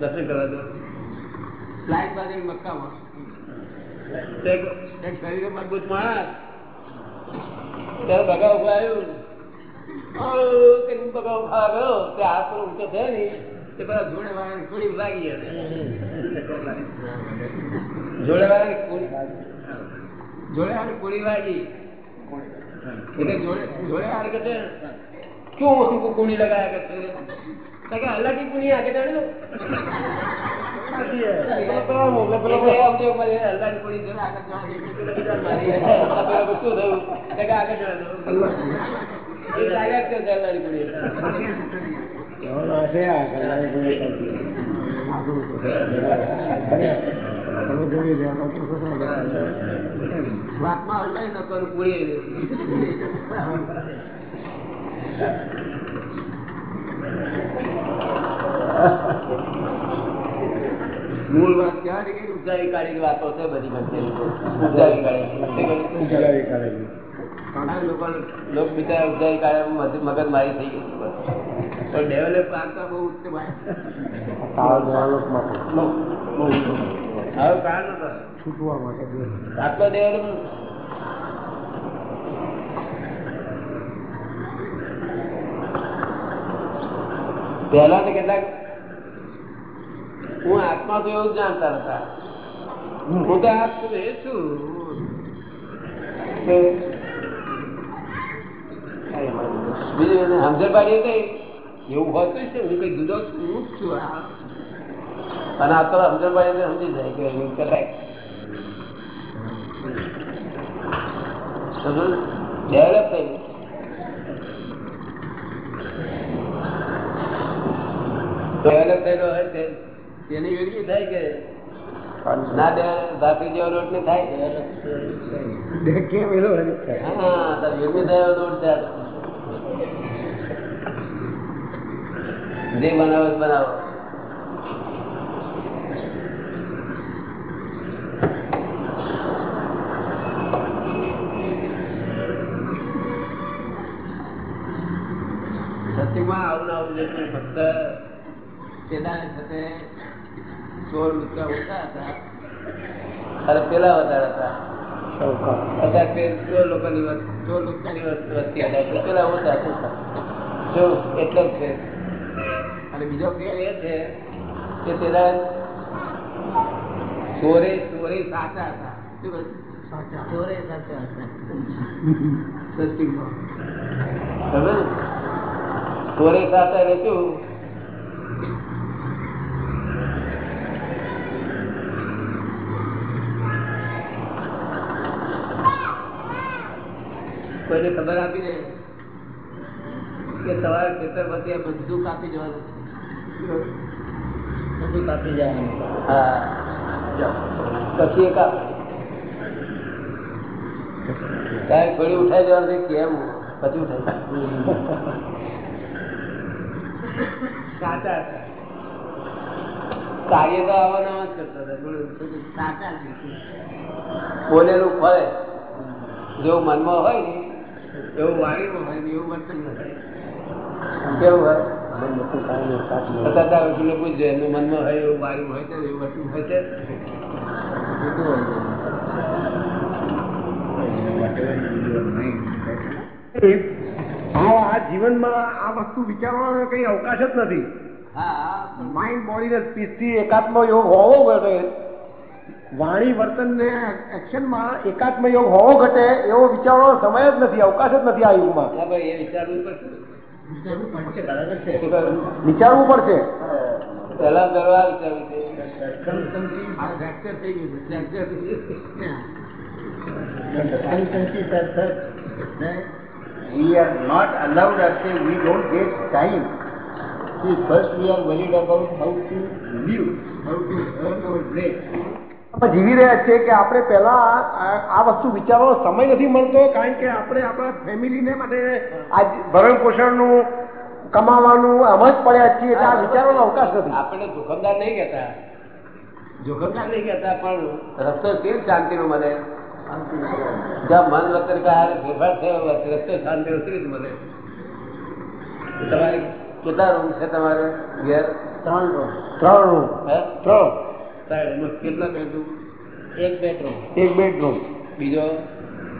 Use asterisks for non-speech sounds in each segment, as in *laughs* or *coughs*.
દર્શન કરવા દો મક્કામાં એક શરીરે મજબૂત માણસ. ત્યારે બગા ઊભા આવ્યું. ગયો તે હાથ પર ઊંચો થયો ને તે પેલા જોડે વાળાની કુડી લાગી એને જોડે વાળાની કુડી જોડે વાળાની કુડી વાગી એટલે જોડે જોડે વાળા કે છે क्यों हमको कूड़ी लगाया करते हैं ताकि अल्लाह की कूड़ी आगे जाने दो એટલે આમ જો મારે અલ્લાહ ની કુડી જોડે આગળ જવા દે. પેલો બીજા મારી આ પેલો ગુસ્સો થયું. તો કે આગળ જવા દો. એ લાગ્યા જ કરશે અલ્લાહ ની કુડી. વાતમાં અલ્લાહ ન કરું કુડી મૂળ વાત ક્યાં છે કે ઉજારી કાઢી વાતો છે બધી ઘટતી ઉજારી કાઢી ઘણા લોકોને લોક બિચારા ઉજારી કાઢે મગજ મારી થઈ ગઈ બસ. પણ ડેવલપ કરતા બહુ ઉચ્ચ બહુ બહુ હવે કારણ નતો છૂટવા માટે આટલો ડેવલપ પહેલા તો કેટલાક હું આત્મા તો એવું જ જાણતા હતા. હું તો આ છું. એ છું બીજું સમજણ પાડી હતી? એવું હોતું છે હું કઈ જુદો હું જ છું અને આ તો સમજણ પાડી સમજી જાય કે એવું કરાય ડેવલપ થઈ ડેવલપ થયેલો હોય તે તેની વેગળી થાય કે ના ડેવલપ જેવો ને થાય? કેમ હા લોટ છે જે બનાવો બનાવો. સત્યમાં આવું આવું જેટલું ફક્ત પેલા સાથે સોળ રૂપિયા ઓછા હતા. અને પેલા વધારે હતા. અત્યારે લોકોની વસ્તી પેલા ઓછા હતા જો એટલો જ છે. અને બીજો ફેર એ છે કે પેલા ચોરે ચોરે સાચા હતા. ચોરે સાચા હતા? એટલે શું? કોઈને ખબર આપી દે કે તમારે ખેતર પછી આ બધું કાપી જવાનું છે. પછી ઉઠાઈ જવાનું કેમ પછી ઉઠાઈ સાચા કાર્ય તો આવવાના જ કરતા હતા. બોલેલું ફળે જેવું મનમાં હોય ને એવું વાણીમાં હોય ને એવું વર્તન હોય કેવું હોય? પૂછજો એમનું મનમાં હોય એવું વાણીમાં હોય છે એવું વર્તન હોય છે? આ આ જીવનમાં આ વસ્તુ વિચારવાનો કઈ અવકાશ જ નથી. હા માઇન્ડ બોડી ને પીસથી એકાત્મ યોગ હોવો ઘટે. વાણી વર્તન ને એક્શનમાં એકાત્મ યોગ હોવો ઘટે એવો વિચારવાનો સમય જ નથી અવકાશ જ નથી આ યુગમાં. એ વિચારવું પડશે. વિચારવું પડશે શું કહ્યું? વિચારવું કરવા છે સત્સંગથી આ ફ્રેક્ચર થઈ ગયું છે ફ્રેક્ચર થઈ ગયું સત્સંગથી સત્સંગ we are not allowed or say we don't get time. See, first we are worried about how to live, how to earn our bread. આપણે જીવી રહ્યા છીએ કે આપણે પહેલા આ વસ્તુ વિચારવાનો સમય નથી મળતો કારણ કે આપણે આપણા ફેમિલીને માટે આ ભરણ પોષણનું કમાવાનું આમ જ પડ્યા છીએ એટલે આ વિચારવાનો અવકાશ નથી. આપણે જોખમદાર નહીં કહેતા. જોખમદાર નહીં કહેતા પણ રસ્તો તે જ શાંતિનો મળે જ્યાં મન વતન ફેરફાર થયો રસ્તો શાંતિ ઉતરી જ મળે. તમારે કેટલા રૂમ છે તમારે? ઘેર? ત્રણ રૂમ. ત્રણ રૂમ? હે? ત્રણ કેટલા બેડરૂમ? એક બેડરૂમ. એક બેડરૂમ. બીજો?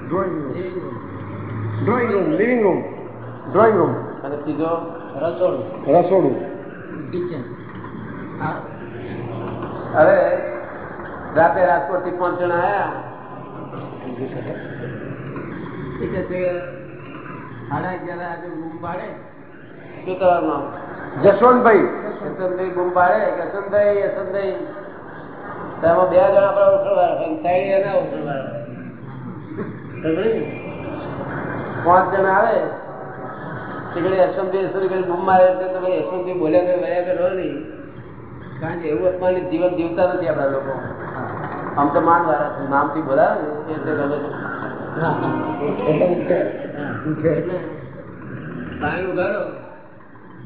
Drawing room. Living room drawing room living room. Drawing room. અને ત્રીજો? રસોડું. રસોડું. કિચન હવે રાતે રાજકોટથી પાંચ જણા આવ્યા શું નામ જસવંતભાઈ. યશવંતભાઈ બૂમ પાડે કે યશવંતભાઈ? પાંચ જણા આવે આમ તો માન વાળા નામથી બોલાવે ને, એટલે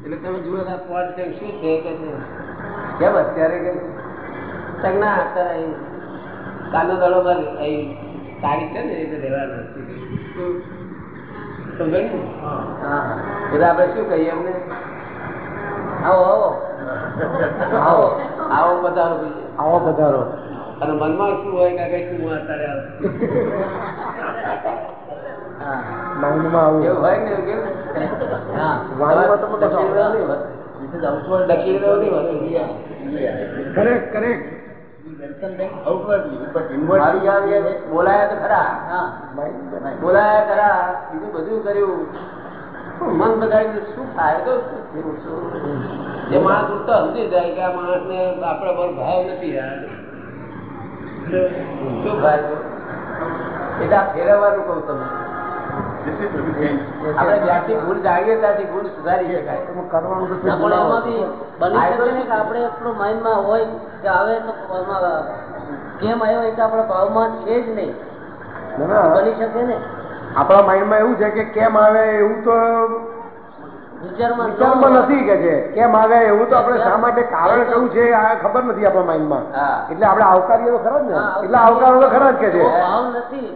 એટલે તમે જુઓ આ પોટ શું છે કે કેમ અત્યારે કે તક ના કાનો દડો માં તારીખ છે ને એટલે રહેવાના છે સમજાયું ને? એટલે આપણે શું કહીએ એમને આવો આવો આવો આવો પધારો આવો પધારો અને મનમાં શું હોય કે કઈ શું અત્યારે આવું હા માઇન્ડમાં આવું એવું હોય ને કેવું હા દક્ષિણ. કરેક્ટ કરેક્ટ બોલાયા તો ખરા. બોલાયા ખરા બીજું બધું કર્યું. મન બગાડીને શું ફાયદો? શું શું? જે માણસ ઉઠતો સમજી જાય કે આ માણસને આપણા પર ભાવ નથી યાર. શું શું ફાયદો એટલે આ ફેરવવાનું કહું તમને. આપણે જ્યાંથી ભૂલ જાણીએ ત્યાંથી ભૂલ સુધારી શકાય. કરવાનું તો ના, પણ એમાં બી બની શકે ને કે આપણે એટલું માઇન્ડમાં હોય કે આવે તો કેમ આવ્યો એ તો આપણા ભાવમાં છે જ નહીં. ના, ના. બની શકે ને? આપણા માઇન્ડમાં એવું છે કે કેમ આવે એવું તો વિચારમાં નથી કે છે. કેમ આવે એવું તો આપણે શા માટે કારણ કયું છે આ ખબર નથી આપણા માઇન્ડમાં એટલે આપણે આવકારીએ તો ખરા જ ને. એટલે આવકારો તો ખરા જ કે છે. ભાવ નથી.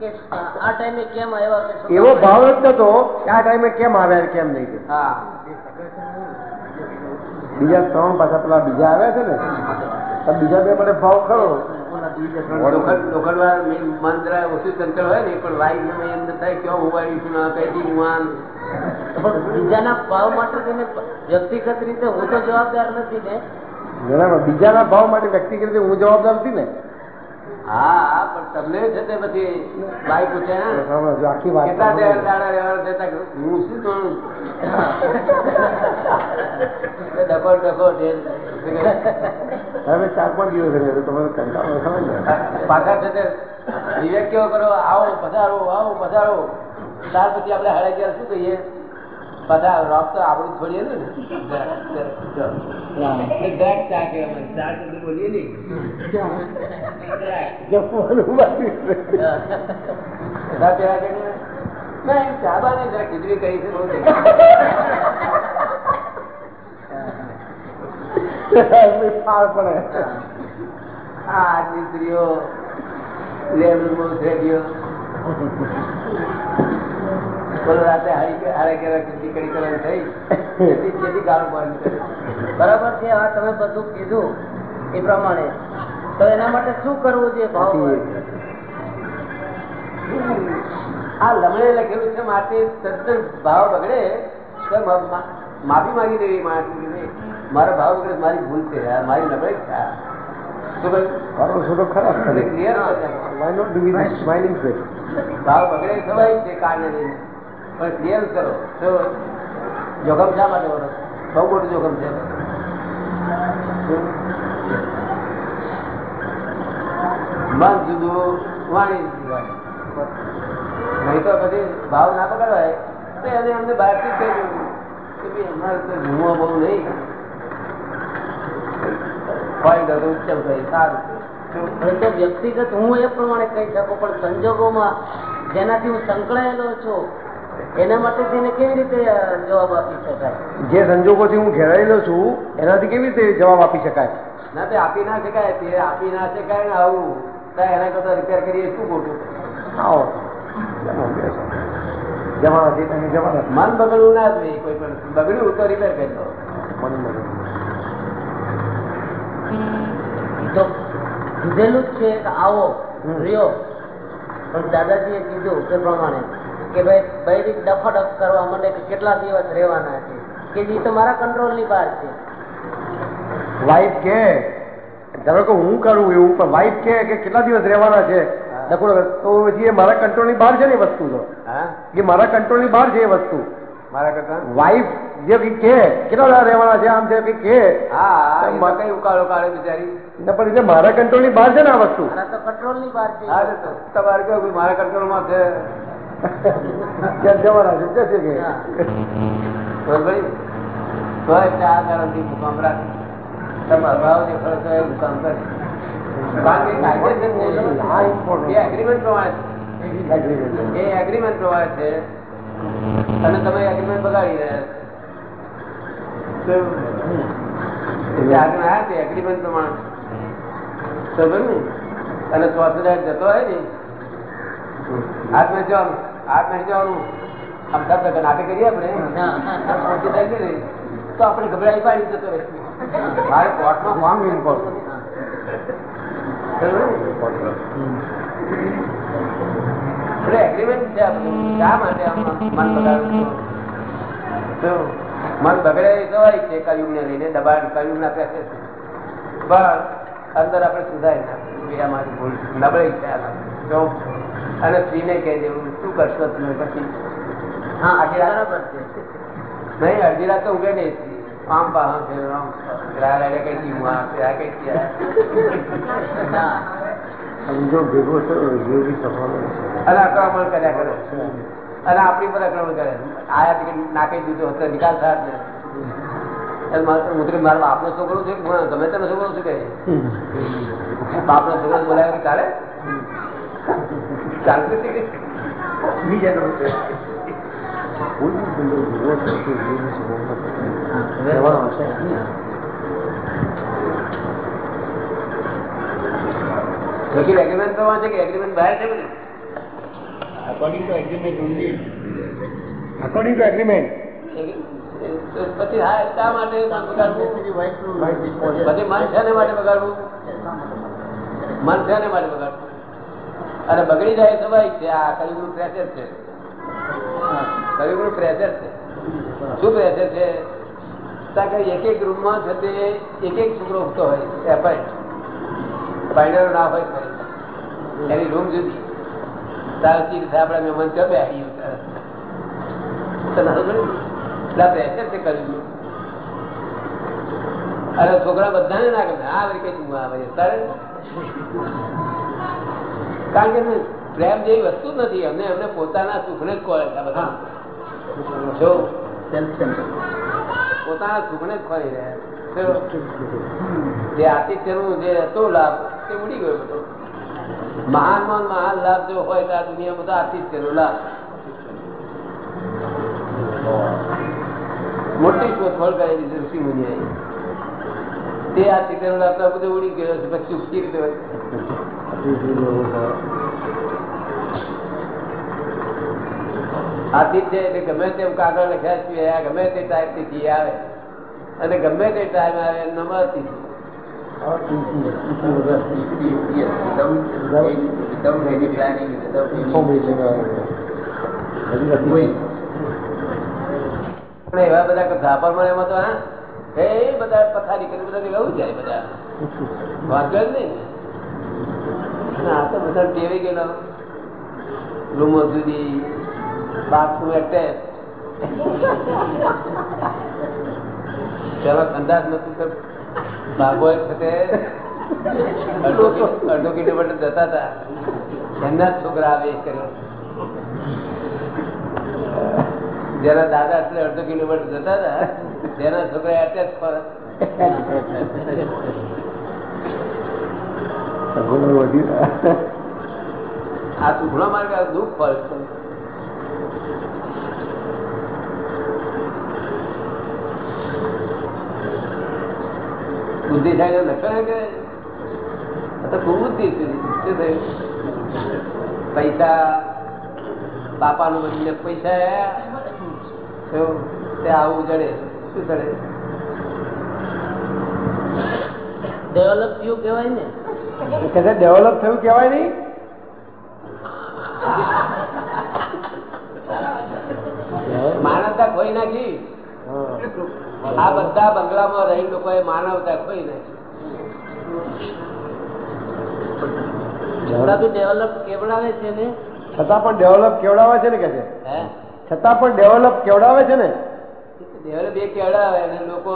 કે આ ટાઈમે કેમ આવ્યા એવો ભાવ જ નતો કે આ ટાઈમે કેમ આવ્યા કેમ નહીં કે બીજા ત્રણ પાછા પેલા બીજા આવ્યા છે ને બીજા બે મને ભાવ ખરો. લોખંડ લોખંડવાળા મેં મન જરા ઓછું ચંચળ હોય ને પણ વાઈ એમ થાય ક્યાં હોવાયું છું ના કઈ દી બીજાના ભાવ માટે તેને વ્યક્તિગત રીતે હું તો જવાબદાર નથી ને. બરાબર બીજાના ભાવ માટે વ્યક્તિગત રીતે હું જવાબદાર નથી ને. હા પણ તમને છે તે પછી ભાઈ પૂછે આખી વાત કેટલા દાડા હું શું ડકોર ડકોર હવે ચાર પાંચ દિવસ રહ્યો તમારે કંટાળો ને. પાછા છે તે વિવેક કેવો કરો આવો પધારો આવો પધારો. ત્યાર પછી આપણે હાડે ગયા શું કહીએ? પાછા રોક તો આપણું છોડીએ ને? ચા કે ચા સુધી બોલીએ ના કરી છે બહુ દેખાય. એમની બોલો રાતે હારી હારે થઈ. જેથી ગાળો પાડી બરાબર છે? આ તમે બધું કીધું એ પ્રમાણે. તો એના માટે શું કરવું જોઈએ? ભાવ આ લમણે લખેલું છે? માટે તદ્દન ભાવ બગડે તો માફી માંગી દેવી માણસ મારો ભાવ બગડે મારી ભૂલ છે. આ મારી નબળાઈ છે. છો? છે. ભાવ બગડે સ્વાભાવિક છે કારણે લઈને. પણ ક્લિયર કરો. જોખમ શા માટે બોલો બહુ મોટું જોખમ છે. મન જુદું, વાણી જુદું નહીં તો પછી ભાવ ના પકડવાય. તો એને અમને બહારથી કહી દઉં કે ભાઈ અમારે તો ધુઓ બહુ નહીં. હોય તો ઉચ્ચમ કહી સારું. વ્યક્તિગત હું એ પ્રમાણે કહી શકું, પણ સંજોગોમાં જેનાથી હું સંકળાયેલો છું એના માટે તેને કેવી રીતે જવાબ આપી શકાય? જે સંજોગોથી હું ઘેરાયેલો છું એનાથી કેવી રીતે જવાબ આપી શકાય? ના તે આપી ના શકાય તે આપી ના શકાય ને આવું. એના કરતા રિપેર કરીએ શું ખોટું? આવો. મન બગડવું ના જોઈએ કોઈ પણ. બગડ્યું તો રિપેર કરી દો. તો કીધેલું જ છે આવો. રહ્યો. પણ દાદાજીએ કીધું તે પ્રમાણે. કે ભાઈ બૈરી ડફડફ કરવા માંડે કે કેટલા દિવસ રહેવાના છે? કે જે તમારા મારા કંટ્રોલની બહાર છે. વાઈફ કે ધારો કે હું કરું એવું પણ વાઈફ કે કે કેટલા દિવસ રહેવાના છે? નકરો તો એ મારા કંટ્રોલની બહાર છે ને વસ્તુ તો. એ મારા કંટ્રોલની બહાર છે એ વસ્તુ. મારા કરતા? વાઈફ જે કઈ કે કેટલા રહેવાના છે આમ છે કઈ કે? હા કઈ ઉકાળો કાઢે બિચારી. ને પણ એટલે મારા કંટ્રોલની બહાર છે ને આ વસ્તુ? મારા તો કંટ્રોલની બહાર છે. તમારે કેવું મારા કંટ્રોલમાં છે? *laughs* જવાના છે? જશે કે? આ કારણથી રાખે. તમે અભાવ એ કરે એગ્રીમેન્ટ પ્રમાણે છે. એ એગ્રીમેન્ટ પ્રમાણે છે. અને તમે એગ્રીમેન્ટ બગાડી રહ્યા તે એગ્રીમેન્ટ પ્રમાણે. અને સ્વાસ્થ્ય જતો હોય ને આપણે. ને, તો આપણે એગ્રીમેન્ટ છે આ શા માટે મન તો બગડે એ સ્વાભાવિક છે કયુગને લઈને દબાણ કયુગના ના પેસે પણ અંદર આપણે સુધારી નાખીએ. મારી ભૂલ નબળી છે અને સ્ત્રીને કહી દેવું. શું કરશો તમે પછી? હા બરાબર નહીં અડધી રાત તો ઉગે નહીં. આમ પાહમ છે આમ. રાડે કઈ થી હું આ કઈ થી સમજો ભેગો છે યોગી સફળ અને આક્રમણ કર્યા કરે. અને આપણી પર આક્રમણ કરે. આયા ટિકિટ નાખી દીધું હતો નિકાલ થાય નહીં. એટલે મારે બાપનો છોકરો છે તમે ગમે તેનો છોકરો છું કે? બાપનો છોકરો બોલાવ્યો કે ચાલે ચાલતું છે કે બીજાનો છે કોઈ બી સંજોગ ભેગો થયો તો યોગી સફળ રહેવાનો છે વકીલ એગ્રીમેન્ટ પ્રમાણે છે કે એગ્રીમેન્ટ બહાર છે બધું According to agreement only. According to agreement તો પછી હા શા માટે બગાડવું પછી મન છે ને માટે બગાડવું મન છે ને માટે બગાડવું અને બગડી જાય સ્વાભાવિક છે આ કયુગનું પ્રેશર છે. કયુગનું પ્રેશર છે. શું પ્રેશર છે? કારણ એક એક રૂમમાં છે તે એક એક છોકરો ઉગતો હોય એપાય પાયણેરો ના હોય. એની રૂમ જુદી. તારથી આપણે મહેમાન ક્યાં આ pressure છે કયુગનું. અરે છોકરા બધાને ના ગમે. આ વળી કઈ તું આવે તારે? કારણ કે પ્રેમ જેવી વસ્તુ નથી. અમને અમને પોતાના સુખને જ ખોરે છે બધા. જો. પોતાના સુખને જ ખોરી રહ્યા. જે આતિથ્યનું જે હતો લાભ તે ઉડી ગયો બધો. મહાનમાં મહાન લાભ જો હોય તો આ દુનિયા બધો આતિથ્યનો લાભ. મોટી શોધખોળ કરેલી છે ઋષિ મુનિએ. તે આતિથ્યનો લાભ બધો ઉડી ગયો છે. પછી સુખી રીતે આતિથ્ય એટલે ગમે તેમ કાગળ લખ્યા છીએ ગમે તે ટાઈપથી આવે. અને ગમે તે ટાઈમ આવે એમ નામ અતિથિ Yes, without, without any planning, without any information going. પણ એવા બધા ઝાપરમાં એમાં તો હા? એ બધા પથારી કરી બધા લવું જાય બધા. વાંચો જ નહીં. આ તો બધા ટેવી ગયેલો રૂમો પેલા સંદાસ નતું અડધો કિલોમીટર જતા હતા. એમના જ છોકરા આવે કર્યો. જેના દાદા એટલે અડધો કિલોમીટર જતા હતા, તેના છોકરા એટેચ પર સગવડો વધી આ સુખડો માર્ગ દુઃખ ફળ છે. બુદ્ધિશાળી લક્ષણ કે? તો ખૂબ બુદ્ધિ શું થયું? પૈસા, બાપાનું બદલે પૈસા તે આવું ચડે. શું જડે ડેવલપ યુ કહેવાય ને કે છે ડેવલપ થયું કહેવાય નહીં? માનવતા કોઈ નાખી. આ બધા બંગલામાં રહી લોકોએ માનવતા કોઈ નાખી. ડેવલપ કેવડાવે છે ને? છતાં પણ ડેવલપ કેવડાવે છે ને કે છે? હે? છતાં પણ ડેવલપ કેવડાવે છે ને? ડેવલપ એ કેવડાવે અને લોકો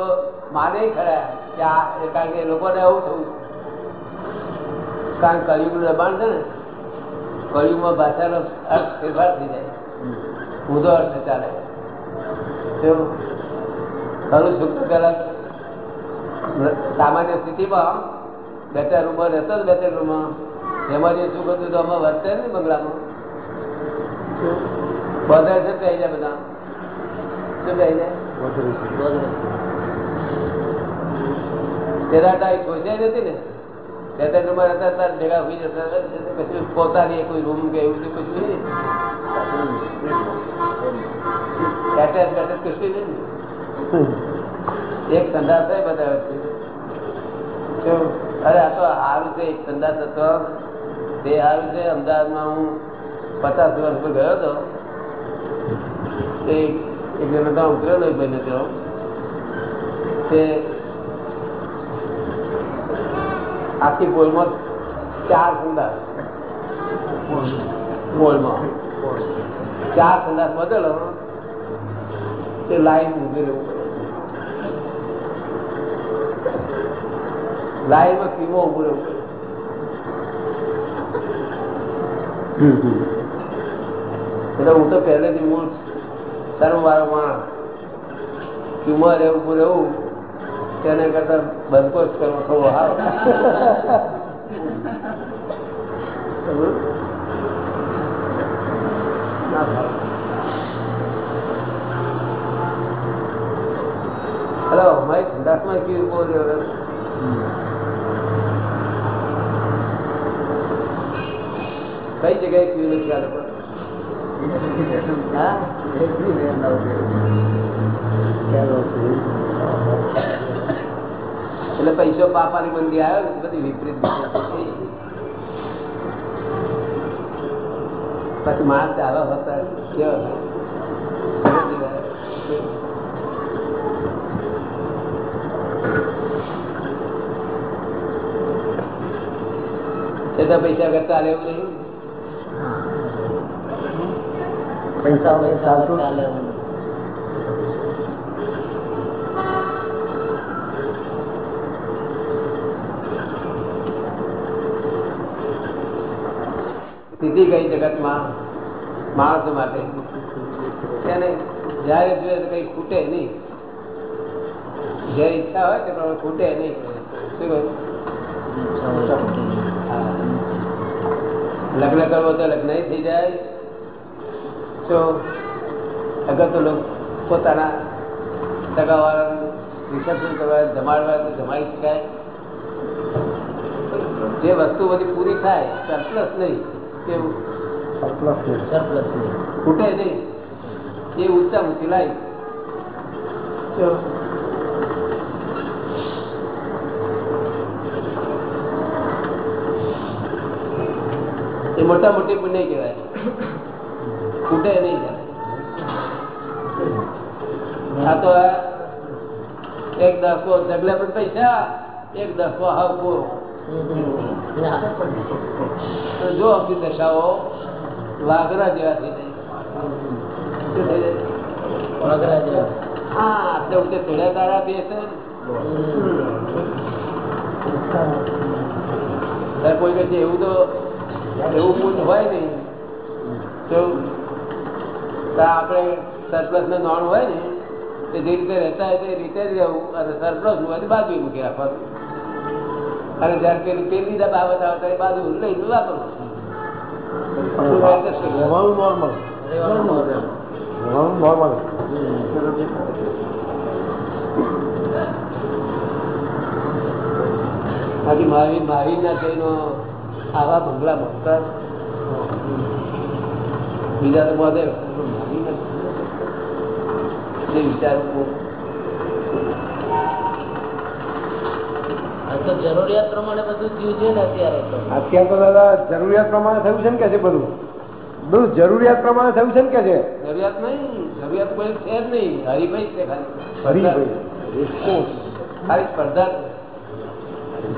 માને ખરા કે આ કારણ કે લોકોને એવું થયું કારણ કળિયુગનું દબાણ છે ને કળિયુગમાં ભાષાનો અર્થ ફેરફાર થઈ જાય. ઊંધો અર્થ ચાલે? ખરું સુખ તો પેલા સામાન્ય સ્થિતિમાં બે ચાર રૂમમાં રહેતો જ બે ચાર રૂમમાં એમાં જે સુખ હતું તો અમે વર્તે ને બંગલામાં? બધા છે કહી જાય બધા. શું કહી જાય? તેરા ટાઈપ ખોસાઈ નથી ને? બે હતા ભેગા હોઈ જતા. કશું પોતાની કોઈ રૂમ કે એવું કશું એટેચ બેટેચ કશું નહીં. એક સંદાસ બતાવે છે અરે આ તો સારું છે, એક સંદાસ હતો. તે સારું છે, અમદાવાદમાં હું પચાસ વર્ષ પર ગયો હતો. તે એક જણા ઉતરેલો ભાઈને તે આખી પોલમાં ચાર સંદાસ પોલમાં ચાર સંદાસ બદલો તે લાઈન ઊભી રહેવું પડે. લાઈનમાં કીમો ઊભું રહેવું પડે. એટલે હું તો પહેલેથી મૂળ સર્વવાળો માણસ. કીમો રહેવું રહેવું. તેને કરતા બંધકોશ કરવો થોડો હારો. હેલો મારી સંદાસમાં કેવું ઊભો રહ્યો? કઈ જગ્યાએ ક્યુ નથી આ એટલે પૈસો પાપાની મંદી આવ્યો ને, બધી વિપરીત પછી માણસ ચાલો હતા કેવો પૈસા કરતા ચાલે એવું નહીં? પૈસા પૈસા ચાલે સ્થિતિ કઈ જગતમાં માણસો માટે. તેને જયારે જોઈએ તો કઈ ખૂટે નહીં. જે ઈચ્છા હોય તે પ્રમાણે ખૂટે નહીં? લગ્ન કરવો તો લગ્ન થઈ જાય. તો અગર તો લોકો પોતાના સગાવાળાનું રિસેપ્શન કરવા જમાડવા તો જમાડી શકાય? જે વસ્તુ બધી પૂરી થાય સરપ્લસ નહીં. કેવું? છે. નહીં. એ ઊંચા ઊંચી લાઈ. એ મોટા મોટી પુણ્ય કહેવાય. ફૂટે નહીં આ તો એક દસકો જગલે પણ પૈસા એક દસકો હાવ પૂરો. તો જો આપણી દશાઓ વાઘરા જેવા થઈ જાય. આપણે ઊંચે ચડ્યા તારા બે છે ત્યારે કોઈ કહે છે તો, એવું પૂછ હોય નહીં. તો આપણે સરપ્લસ ને નોન હોય ને, તે જે રીતે રહેતા હોય તે રીતે જ રહેવું અને સરપ્લસ હોય તો બાજુ મૂકી રાખવાનું. અને જયારે પેલી પેલી બાબત આવે ત્યારે બાજુ લઈ adjust નોર્મલ બાકી મારી મારી ના થઈનો આવા બંગલા મળતા બીજા તો બધે મારી ના જે વિચારવું આ તો જરૂરિયાત પ્રમાણે બધું થયું છે ને અત્યારે અત્યારે તો દાદા જરૂરિયાત પ્રમાણે થયું છે ને કે છે બધું? બધું જરૂરિયાત પ્રમાણે થયું છે ને કે છે? જરૂરિયાત નહીં જરૂરિયાત કોઈ છે જ નહીં. હરીફાઈ છે ખાલી. હરીભાઈ સ્પર્ધા.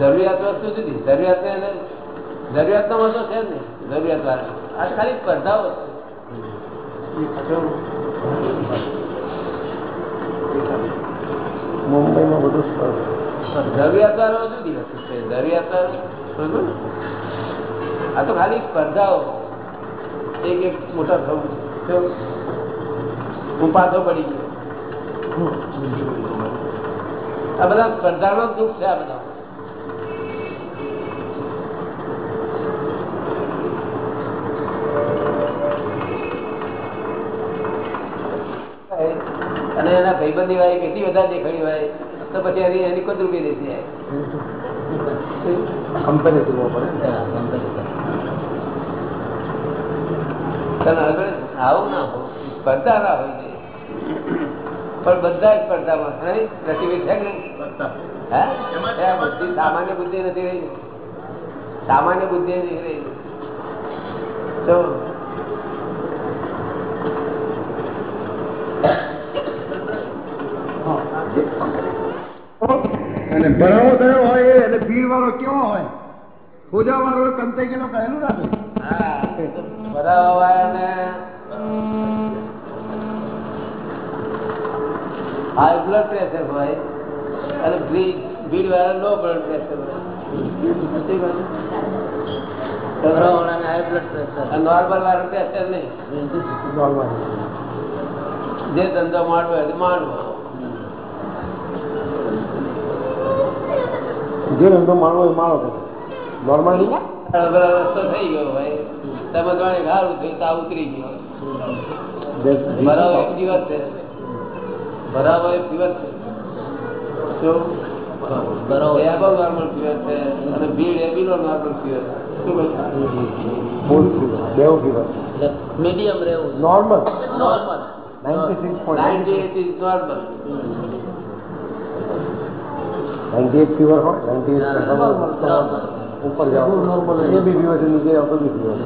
જરૂરિયાત વસ્તુ જુદી જરૂરિયાત ને? જરૂરિયાત નો વાંધો છે જ નહીં. જરૂરિયાત વાળા. આ ખાલી સ્પર્ધાઓ મુંબઈમાં બધું સ્પર્ધા. જરૂરિયાત વાળો જુદી? આ તો ખાલી સ્પર્ધાઓ. એક એક મોટા થવું છે. હું પાછો પડી ગયો. આ બધા સ્પર્ધાનો દુઃખ છે, આ બધા. અને એના ભાઈબંધી વાય કેટલી બધા દેખાડી હોય? તો પછી એની એની કદરૂપી દેશે કંપની હવે આવું ના હોય. સ્પર્ધા ના હોય છે પણ બધા જ સ્પર્ધામાં પ્રતિભિત છે કે હે? એ બુદ્ધિ સામાન્ય બુદ્ધિ નથી રહી. સામાન્ય બુદ્ધિ નથી રહી. તો અને ભરાવો થયો હોય એટલે ભીડ વાળો કેવો હોય? ખોજા વાળો કંતે કેલો કહેલું રાખે હાઈ બ્લડ પ્રેશર હોય. અને ભીડ ભીડ વાળા લો બ્લડ પ્રેશર હોય નોર્મલ વાળું પ્રેશર નહીં. જે ધંધો માંડવો હોય તો માંડવો. જે ધંધો માણવો એ માણો નોર્મલ રસ્તો થઈ ગયો ભાઈ. તમે જાણે ગાળું થયું તો ઉતરી ગયો. ભરાવો એક દિવસ છે. ભરાવો એક દિવસ છે. એ above normal fever છે. અને ભીડ એ કહ્યું? ફૂલ ફીવર ફીવર મીડિયમ રહેવું normal normal ninety six point 98 ninety eight fever હોય નાઇન્ટી Normal. ઉપર જાઓ નોર્મલ એ બી ફીવર છે નીચે આવતો બી ફીવર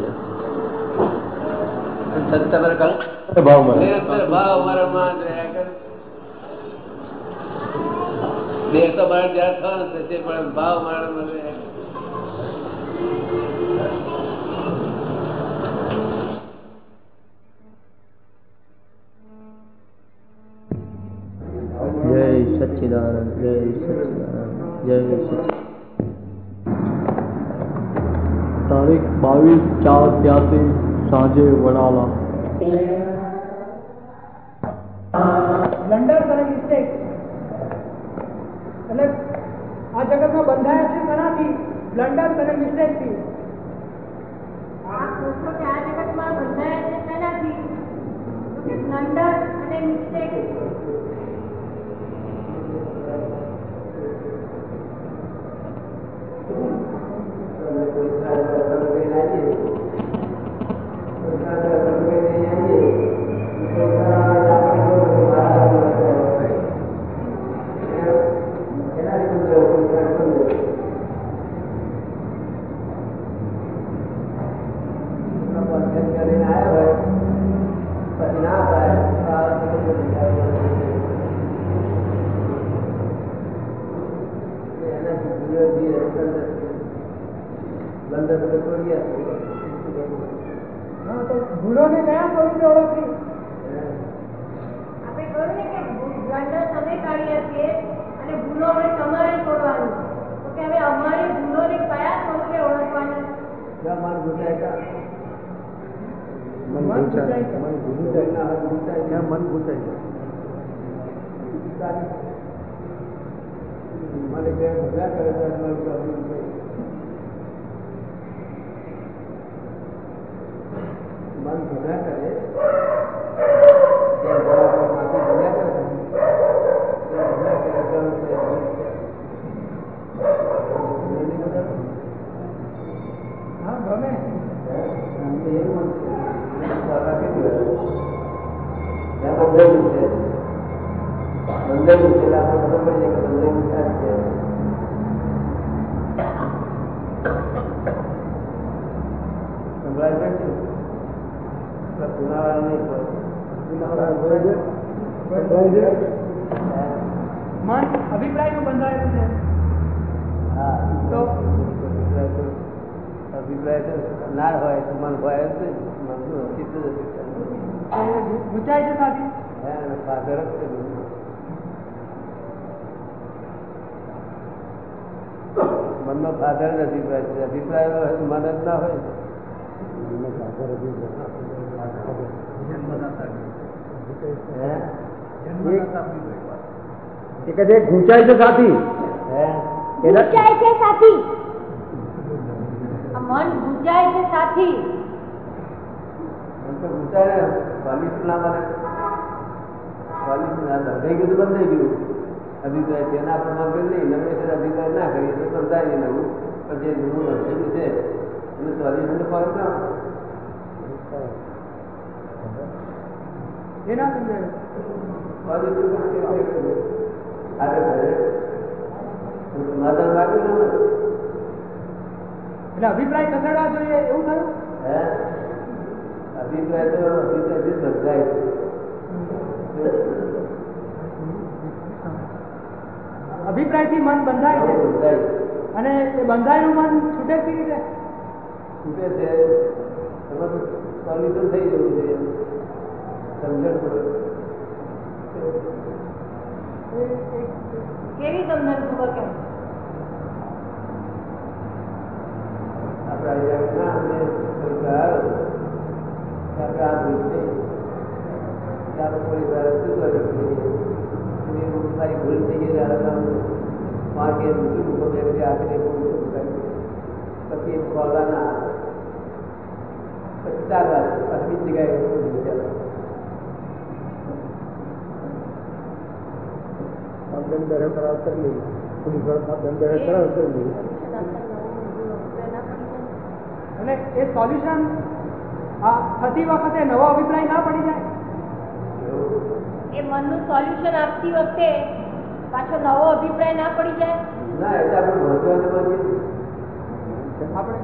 છે તમારે કહ્યું? એ ભાવ મળે નિરંતર ભાવ અમારા માં જ રહ્યા કરે. દેહ તો મારે જ્યારે થવાનો થશે પણ ભાવ મારા માં રહ્યા કરે. જય સચ્ચિદાનંદ જય સચ્ચિદાનંદ જય સચ્ચિદાનંદ તારીખ બાવીસ ચાર ત્યાંથી સાંજે વડાલા. બ્લન્ડર અને મિસ્ટેક એટલે આ જગતમાં બંધાયા છે શેનાથી બ્લન્ડર અને મિસ્ટેકથી આ જગત કે આ જગતમાં બંધાયા છે શેનાથી? તો કે blunder અને mistake. હા મન હોય જ નહીં મનનું અસ્તિત્વ જ નથી. એ ગુંચાય છે સાથી હે, અને ફાધર જ છે બધું. મનનો ફાધર જ અભિપ્રાય છે અભિપ્રાય હોય તો મન જ ના હોય હે? એ કહે છે ગુંચાય છે સાથી હે? એના ગુંચાય છે સાથી આ મન ગુંજાય છે સાથી. મન તો ગુંજાય ને પોલ્યુશન ના બને પોલ્યુશન ના બંધાઈ ગયું બંધ થઈ ગયું. અભિપ્રાય તેના પ્રમાણ કરી નહીં નવેસર અભિપ્રાય ના કરીએ. તો સમજાય નહીં નવું. પણ જે જૂનું બંધાયેલું છે એનું સોલ્યુશન તો ફરક ના હોય. એ ના સમજાય પોલ્યુશન તો માતા બાકી ના મળે. એટલે અભિપ્રાય ખસેડવા જોઈએ એવું થયું? હે? અભિપ્રાય તો અભિપ્રાયથી જ બંધાય છે. મન બંધાય છે. અને એ બંધાયેલું મન છૂટે કેવી રીતે? છૂટે છે. સોલ્યુશન થઈ જવું જોઈએ સમજણ પડે. કેવી તમને ખબર કેમ? આપણે અહીંયા ના અમને કોઈ કરાવે કે આપણે આ ભૂલ થઈ કે આપણે કોઈ વાર શું કરીએ એ મારી ભૂલ થઈ ગઈ ત્યારે તમે માર્કે ઊંચું મૂકો બે બધી આપીને બહુ ઊંચું મુકાય પછી એ ખોલવા ના આવે. પછી ચાલવા દે. પછી બીજી જગ્યાએ ઊંચું ચાલે. દંડ કરાવ કરી લઈએ પોલીસવાળા દંડ કરાવ કરી લઈએ અને એ સોલ્યુશન થતી વખતે નવો અભિપ્રાય ના પડી જાય. એ મનનું સોલ્યુશન આપતી વખતે પાછો નવો અભિપ્રાય ના પડી જાય? ના એટલે આપણે બનીએ આપણે?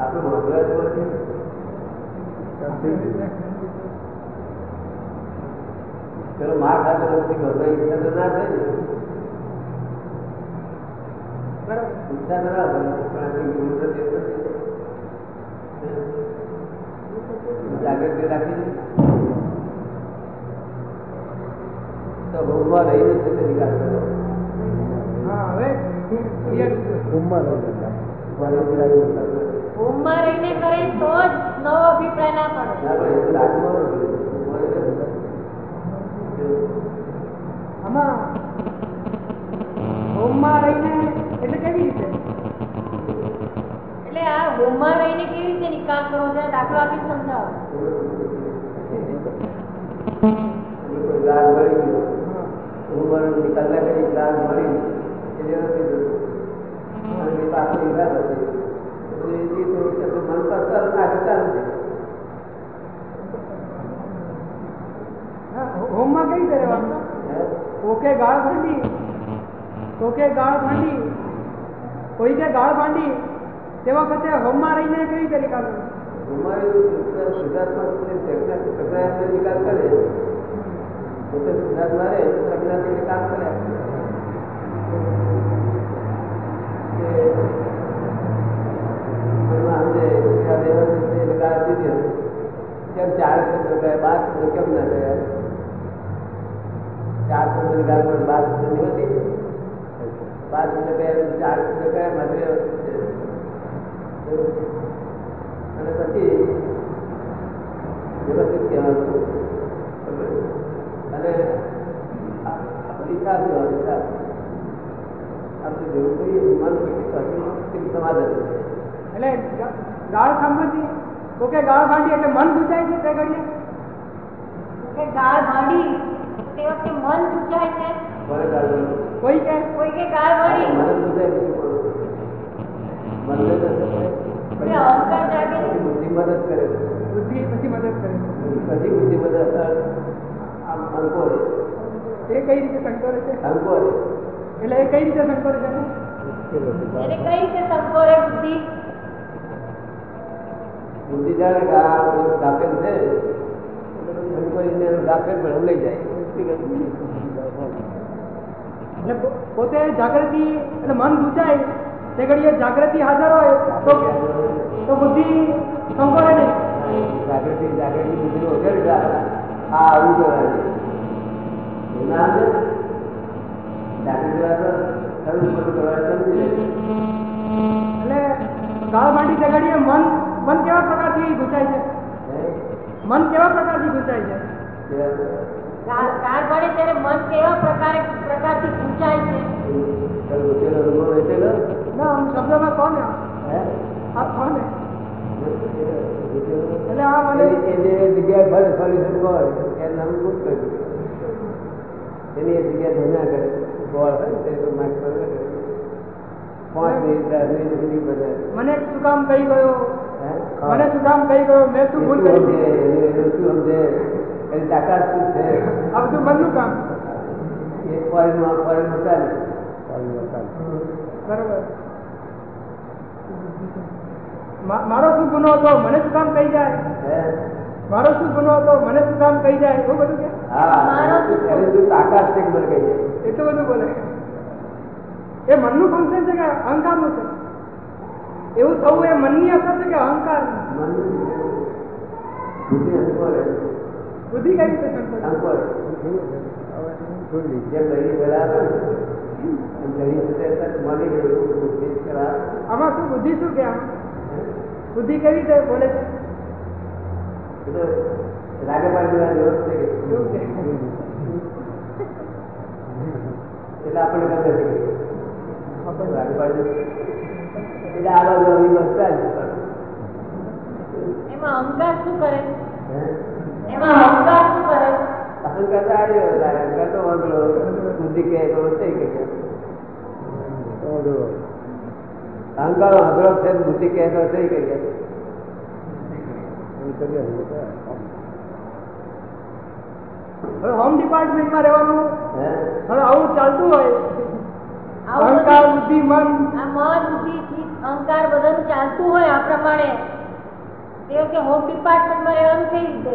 આપણે મહત્વનું બનીએ પેલો માર ખાતો નથી ભરવાની ઈચ્છા તો ના થાય ને. બરાબર. ઈચ્છા ના પણ તો નથી. જાગૃતિ રાખી તો ભૂલમાં રહીને છે તે કરો કરે તો જ નવો અભિપ્રાય ના પડે આમાં એટલે કેવી રીતે? આ હોમમાં રહીને કેવી રીતે નિકાલ કરવો છે દાખલો આપી સમજાવો. કોઈ કરી ઓકે, ગાળ ભાંડી. ઓકે, ગાળ ભાંડી. કોઈ કે ગાળ ભાંડી. તે વખતે હોમમાં રહીને કેવી રીતે નિકાલ કરવો? અમારી ગુજરાતમાં પ્રજ્ઞા પ્રજ્ઞાનો નિકાલ કરે પોતે ગુજરાત મારે તો પ્રજ્ઞાનો નિકાલ કરે કે મનમાં સમજે કે આ વ્યવસ્થિત છે એટલે ગાળ દીધી હશે. કેમ ચાર શબ્દ કહે, બાર શબ્દ કેમ ના કહે ચાર શબ્દ ગાળ પણ બાર શબ્દ નહીં હોતી બાર શબ્દ કહે, ચાર શબ્દ કહે માટે વ્યવસ્થિત છે અને પછી વ્યવસ્થિત કહેવાનું અને વિકાસ એવા વિકાસ આપણે જેવું કહીએ મન પછી સમાધાન એટલે ગા- ગાળ સાંભળતી ઓકે ગાળ ભાંડી એટલે મન ગુંચાય છે તે ઘડીએ કે ગાળ ભાંડી તે વખતે મન ગુંચાય છે કોને કાઢવું કોઈ કે કોઈ કે ગાળ ભાંડી મને બધાય બુદ્ધિ એટલે જાણે દાખલ છે દાખલ પણ લઈ જાય પોતે જાગૃતિ એટલે મન ગુંચાય તે ઘડીએ જાગૃતિ હાજર હોય તો તો બુદ્ધિ સંકોરે નહીં જાગૃતિ જાગૃતિ બુદ્ધિ વગર આ આવું જાગૃતિ એટલે ગાળ માંડી તે ઘડીએ મન મન કેવા પ્રકારથી ગુંચાય છે મન કેવા પ્રકારથી ગુંચાય છે હે? ગાળ પડે ત્યારે મન કેવા પ્રકારે પ્રકારથી ગુંચાય છે ને? આમ શબ્દમાં આપ એટલે આ મને એની- એની જગ્યાએ ફરે સોલ્યુશન હોય એનું નામ ગુસ્સ કર્યું એની એ જગ્યાએ ધન્યા કરે. ગોળ હોય તે તો માર્ક પર પાંચ મિનિટ દસ મિનિટ સુધી બધા. મને શું કામ કહી ગયો? મને શું કામ કહી ગયો? મેં શું ભૂલ કરી? શું સમજે? એની તાકાત શું છે? આ બધું મનનું કામ. એ ફોરેનમાં ફોરેનમાં ચાલે. બરોબર. મા- મારો શું ગુનો હતો? મને શું કામ કહી જાય? હે? મારો શું ગુનો હતો? મને શું કામ કહી જાય? એવું બધું કે? તાકાત છે કહી જાય એટલું બધું બોલે. એ મનનું ફંક્શન છે કે અહંકારનું છે? એવું થવું એ મનની અસર છે કે અહંકાર બુદ્ધિ કઈ રીતે સંકોચ? લઈ આવે આમાં શું બુદ્ધિ શું કે બુદ્ધિ કેવી રીતે બોલે છે? એટલે આપણે ગમે છે એટલે આ બાજુ જ એમાં અહંકાર શું કરે? એમાં અહંકાર અહંકાર તો આવ્યો અહંકાર તો વાંધો બુદ્ધિ કે તો થઈ કે અહંકાર વાંધો છે બુદ્ધિ કે તો થઈ ગઈ હોમ ડિપાર્ટમેન્ટમાં રહેવાનું? હવે આવું ચાલતું હોય? અહંકાર બુદ્ધિ મન? આ મન બુદ્ધિ અહંકાર બધાનું ચાલતું હોય આ પ્રમાણે. તે કે હોમ ડિપાર્ટમેન્ટમાં રહેવાનું કઈ રીતે?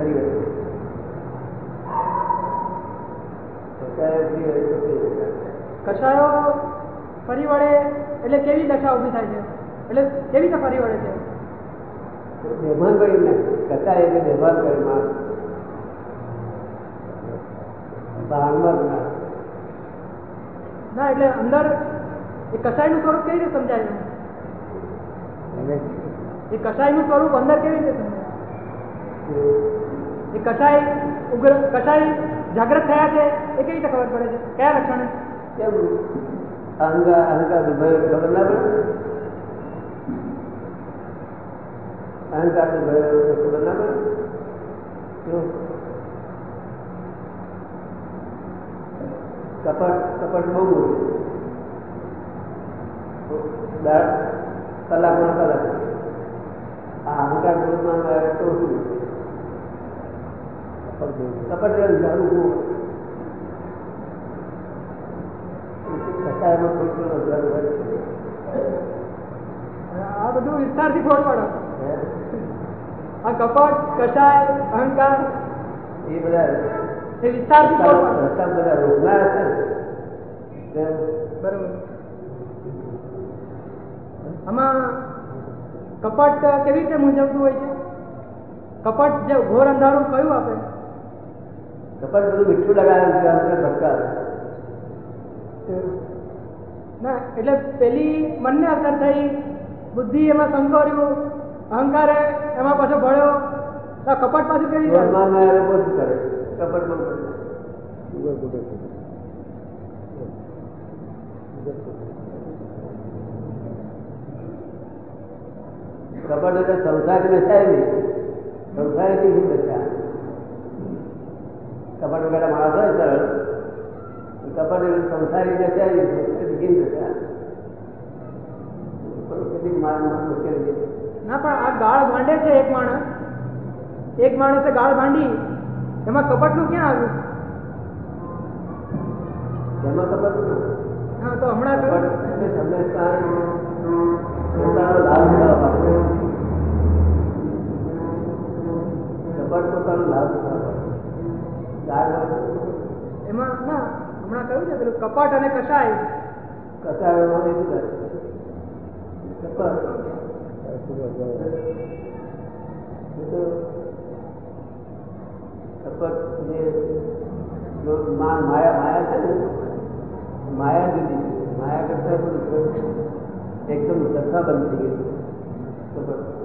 થઈ જાય. કશાયો ફરી વળે એટલે કેવી દશા ઊભી થાય છે? એટલે કેવી રીતે ફરી વળે છે? બેભાન કરી નાખે કચાય એટલે બેભાન કરી માર. ના. ના એટલે અંદર એ કસાયનું સ્વરૂપ કેવી રીતે સમજાય એ કસાયનું સ્વરૂપ અંદર કેવી રીતે સમજાય? એ કસાય ઉગ્ર કસાય જાગૃત થયા છે? એ કેવી રીતે ખબર પડે છે? કયા લક્ષણ? કેમ અહંકાર અહંકાર ભય ખબર ના પડે? અહંકાર ભય ખબર ના પડે? કપટ કપટ બહુ કલાકો કલાક. આ અહંકાર ગ્રોથમાં આવે તો શું આ બધું વિસ્તારથી ફોડ પાડો આ કપટ કસાય, અહંકાર, એ બધા એ વિસ્તારથી પાડો બધા રોકનાર છે બરોબર. આમાં કપટ કેવી રીતે મૂંઝવતું હોય છે? કપટ જે ઘોર અંધારું કયું આપે? કપટ બધું મીઠું લગાવેલું છે આપણે ભટકાવે ના એટલે પેલી મનને અસર થઈ બુદ્ધિ એમાં સંકોર્યું અહંકારે એમાં પાછો ભળ્યો તો કપટ પાછું કેવી શું કરે? કપટ કપટ એટલે સંસાર નશાય નહીં. સંસારીથી શું નશા કપટ વગેરે માણસ હોય સરળ કપટ એટલે સંસારી મુશ્કેલી છે ના પણ આ ગાળ ભાંડે છે એક માણસ. એક માણસે ગાળ ભાંડી એમાં કપટનું ક્યાં આવ્યું? એમાં કપટ હા તો હમણાં પોતાનો લાભ ઉઠાવવા કપટ પોતાનો લાભ ઉઠાવવા એમાં, ના, હમણાં કહ્યું છે પેલું કપટ અને કસાય. કરે? કપટ. જે માયા માયા છે ને, માયા જુદી માયા કરતા એકદમ સરખા બંધ થઈ ગઈ કપટ.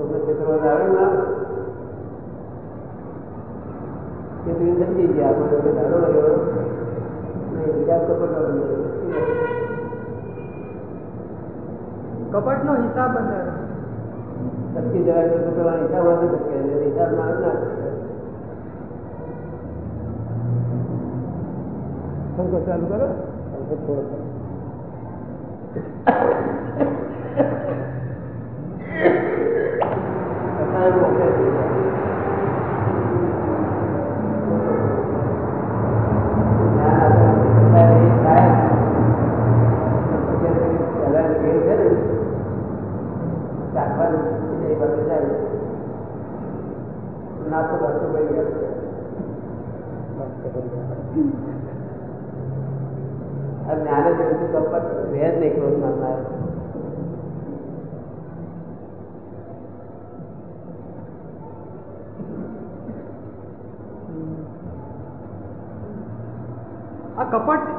આપણે ચક્રવાત આવે ને આવે. તું સમજી ગયા આપણે ધારો રહ્યો નહીં બીજા કપટનો હિસાબ બંધાયો સત્ય જરા તો પેલા હિસાબ આવી શકે હિસાબ ના ના શકે શંકર ચાલુ કરો? કસાયનો *coughs* qualquer coisa.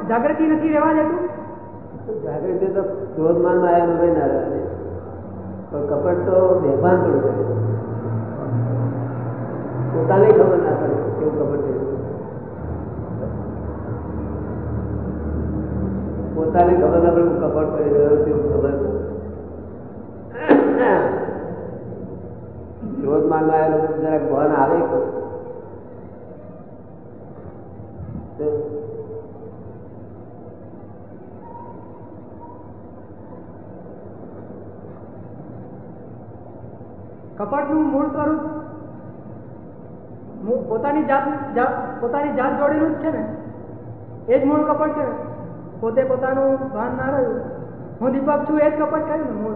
જાગૃતિ નથી રહેવા દેતું? જાગૃતિ તો ક્રોધ માનમાં આવેલું નહીં ના રહે. પણ કપટ તો બેભાન પણ કરે પોતાને ખબર ના પડે કેવું કપટ છે. પોતાને ખબર ના પડે હું કપટ કરી રહ્યો છું એવું ખબર ક્રોધ માનમાં આવેલું તો જરાક ભાન આવે ખરું. તો કપટનું મૂળ સ્વરૂપ પોતાની જાત પોતાની જાત જોડેલું જ છે ને? એ જ મૂળ કપટ છે પોતે પોતાનું ભાન ના રહ્યું. હું દીપક છું, એ જ કપટ કહ્યું ને મૂળ?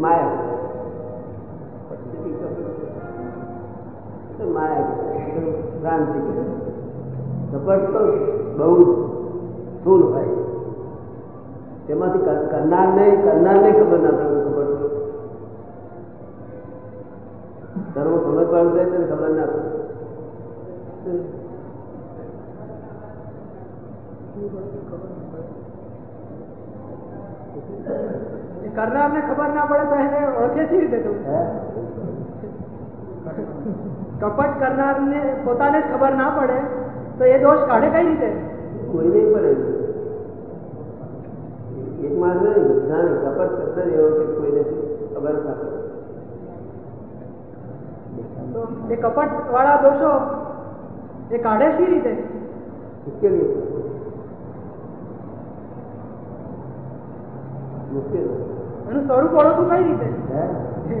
માયા માયા ભ્રાંતિ કપટ તો બહુ સ્થૂળ હોય. તેમાંથી કર- કરનારને કરનારને ખબર ના પડે કપટ સર્વ ખબર પડશે તેને ખબર ના પડે એ કરનારને ખબર ના પડે તો એને ઓળખે સી રીતે તું હે? કપટ કરનારને પોતાને જ ખબર ના પડે તો એ દોષ કાઢે કઈ રીતે કોઈ નહીં પડે એક માણસ નહીં બધાને કપટ કરતા જ એવો છે કે કોઈને ખબર ના પડે તો એ કપટ વાળા દોષો એ કાઢે શી રીતે? મુશ્કેલી મુશ્કેલ એનું સ્વરૂપ ઓળખવું કઈ રીતે?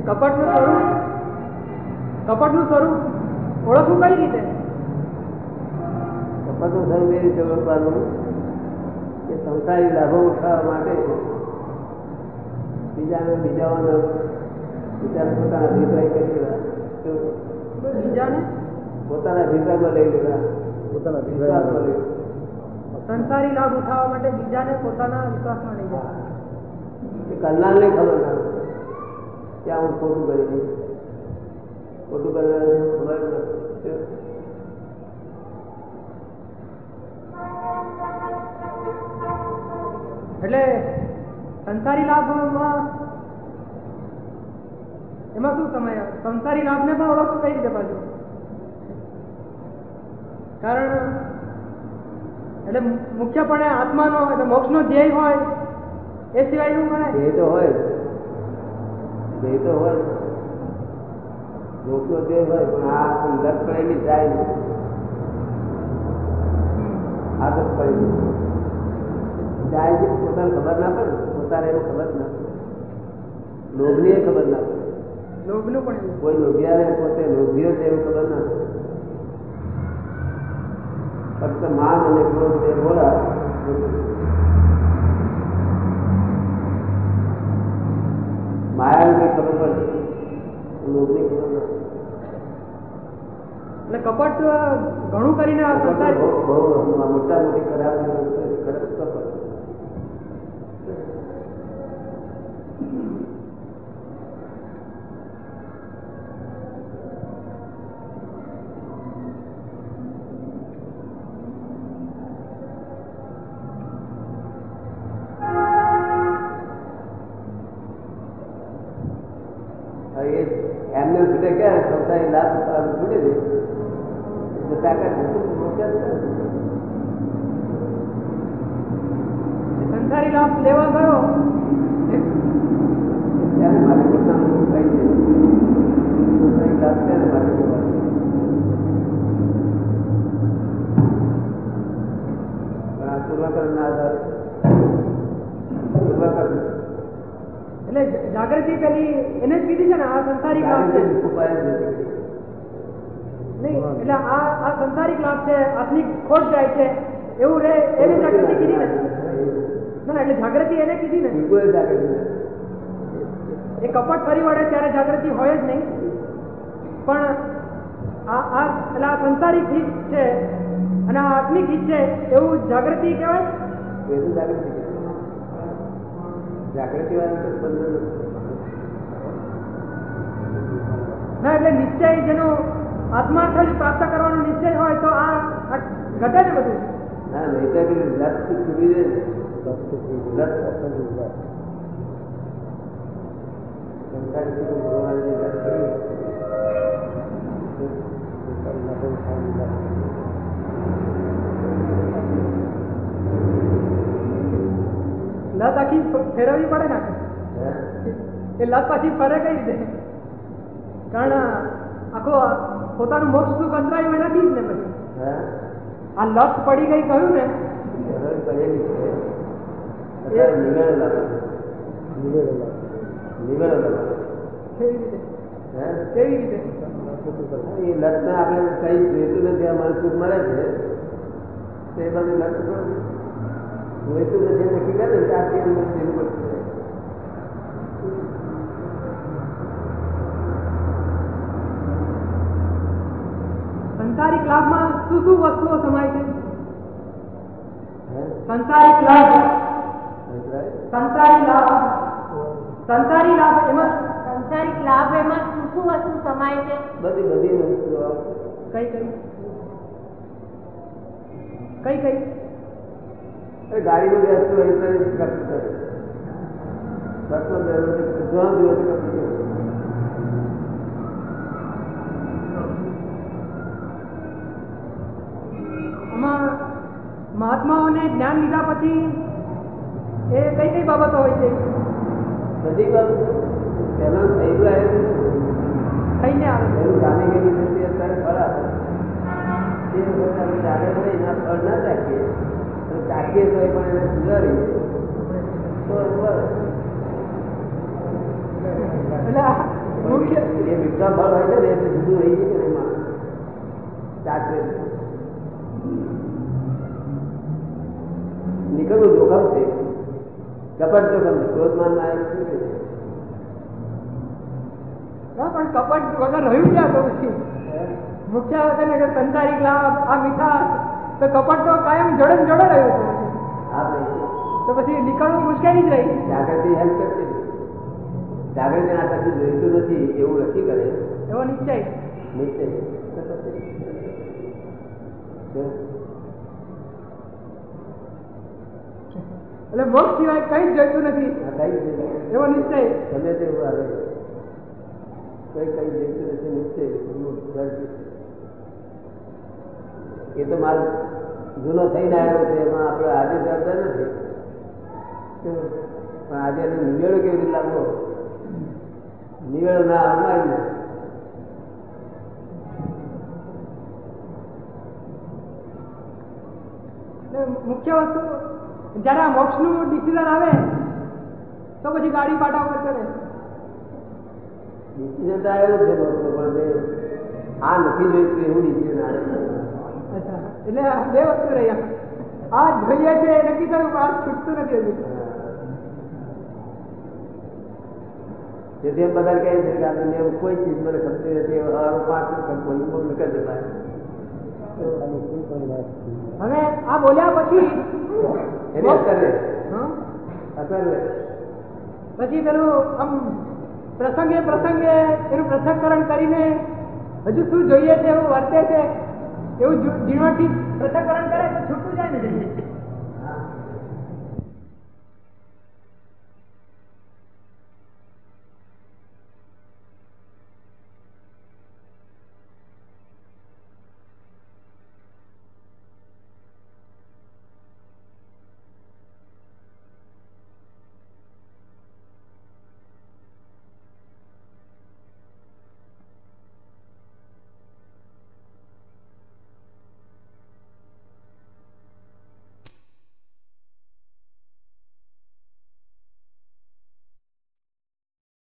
કપટનું સ્વરૂપ? કપટનું સ્વરૂપ ઓળખવું કઈ રીતે? કપટનું સ્વરૂપ એ રીતે ઓળખવાનું કે સંસારી લાભો ઉઠાવવા માટે બીજાને બીજાઓનો બીજાને પોતાના અભિપ્રાય કરી કેવું? બીજાને? પોતાના અભિપ્રાયમાં લઈ લીધા પોતાના વિશ્વાસમાં લઈ સંસારી લાભ ઉઠાવવા માટે બીજાને પોતાના વિશ્વાસમાં લઈ એ કરનારને ખબર ના ત્યાં હું ખોટું કરી દઉં. ખોટું ખબર નથી એટલે સંસારી લાભમાં એમાં શું સમય? સંસારી લાભને પણ ઓળખશો કઈ રીતે પાછું કારણ એટલે મુખ્યપણે આત્માનો એટલે મોક્ષનો ધ્યેય હોય, એ સિવાયનું ગણાય ધ્યેય તો હોય. ધ્યેય તો હોય. મોક્ષનો ધ્યેય હોય, પણ આ લત પડેલી જાય. આદત પડેલી જાય છે, પોતાને ખબર ના પડે, પોતાને એવું ખબર ના લોભની ખબર ના પડે લોભનું પણ કોઈ લોભિયાને પોતે લોભીઓ છે એવું ખબર ના ફક્ત માન અને ક્રોધ એ બોલા. માયાની કઈ ખબર પડે? લોભની ખબર ના એટલે કપટ ઘણું કરીને મોટા મોટી ખરાબ કપટ. ખોટ જાય છે એવું રે એને જાગૃતિ કીધી ને? ના એટલે જાગૃતિ એને કીધી ને? બિલકુલ જાગૃતિ. એ કપટ ફરી વળે ત્યારે જાગૃતિ હોય જ નહીં. પણ આ આ એટલે આ સંસારિક હિત છે અને આ આત્મિક હિત છે એવું જાગૃતિ કહેવાય? જાગૃતિ જાગૃતિ. ના એટલે નિશ્ચય જેનો આત્માર્થ જ પ્રાપ્ત કરવાનો નિશ્ચય હોય તો ઘટે ને બધું ના. લત આખી ફેરવવી પડે ને? એ લત પાછી ફરે કઈ રીતે? કારણ આખો પોતાનું મોક્ષ સુખ અંતરાયું એનાથી જ ને પછી? હે? આ લત પડી ગઈ કહ્યું ને? આપણે કઈ જોઈતું નથી અમારે સુખ મળે છે તે બધું તો જોઈતું નથી નક્કી કરે ને ત્યારથી અંદર પડશે સંસારિક લાભમાં શું શું વસ્તુઓ સમાય છે? સંસારિક લાભ સંસારી લાભ. સંસારી લાભ એમાં સંસારિક લાભ એમાં શું શું વસ્તુ સમાય છે? બધી બધી વસ્તુઓ. કઈ કઈ? કઈ કઈ? ગાડીમાં બેસતું હોય તો એ કપટ કરે. બસમાં તો કરે. મહાત્માઓને જ્ઞાન લીધા પછી એ કઈ કઈ બાબતો હોય છે? બધી બાબત. પહેલા થયેલું આવ્યું થઈને આવે. એનું જાણી ગયેલી દ્રષ્ટિ અત્યારે ફળ આપે. તે વખતે આપણે જાગૃત રહી એના ફળ ના ચાખીએ. તો ચાખીએ તો એ પણ એને સુધારીએ. તો એ ફળ. હોય છે ને એટલે જુદું રહી ગયું ને એમાં. ચાખે. નીકળવું જોખમ છે. કપટ જોખમ છે. ક્રોધમાન હા, પણ કપટ વગર રહ્યું ક્યાં તો પછી? મુખ્ય છે ને સંસારિક લાભ આ મીઠા. તો કપટ તો કાયમ જડે જડે રહ્યું તો પછી નીકળવું મુશ્કેલી જ રહી. જાગૃતિ હેલ્પ કરશે. જાગૃતિ આ કશું જોઈતું નથી એવું નક્કી કરે. એવો નિશ્ચય. નિશ્ચય. એટલે મોક્ષ સિવાય કઈ જોઈતું નથી. એવો નિશ્ચય. ગમે તેવું આવે. કઈ કઈ જોઈતું નથી નિશ્ચય. એ તો માલ જૂનો થઈને આવ્યો છે એમાં આપણે આજે જવાબદાર નથી. પણ આજે એનો નિવેડો કેવી રીતે લાગવો નિવેડો ના. એટલે મુખ્ય વસ્તુ જ્યારે આ મોક્ષનું ડિસિઝન આવે તો પછી ગાડી પાટા ઉપર કરે ડિસિઝન તો આવ્યું છે મોક્ષનું, પણ તે આ નથી જોઈતું એવું ડિસિઝન આવે અચ્છા એટલે આ બે વસ્તુ રહી આ જોઈએ છે એ નક્કી કર્યું પણ આ છૂટતું નથી હજુ. તેથી એમ બધા કહે છે કે આ દુનિયામાં કોઈ ચીજ મને ગમતી નથી હારું પાંચ કોઈ મૂળ કરી દેવાય હવે આ બોલ્યા પછી પછી પેલું આમ પ્રસંગે પ્રસંગે એનું પૃથ્થકરણ કરીને હજુ શું જોઈએ છે એવું વર્તે છે? એવું ઝીણવટથી પૃથ્થકરણ કરે તો છૂટું જાય ને.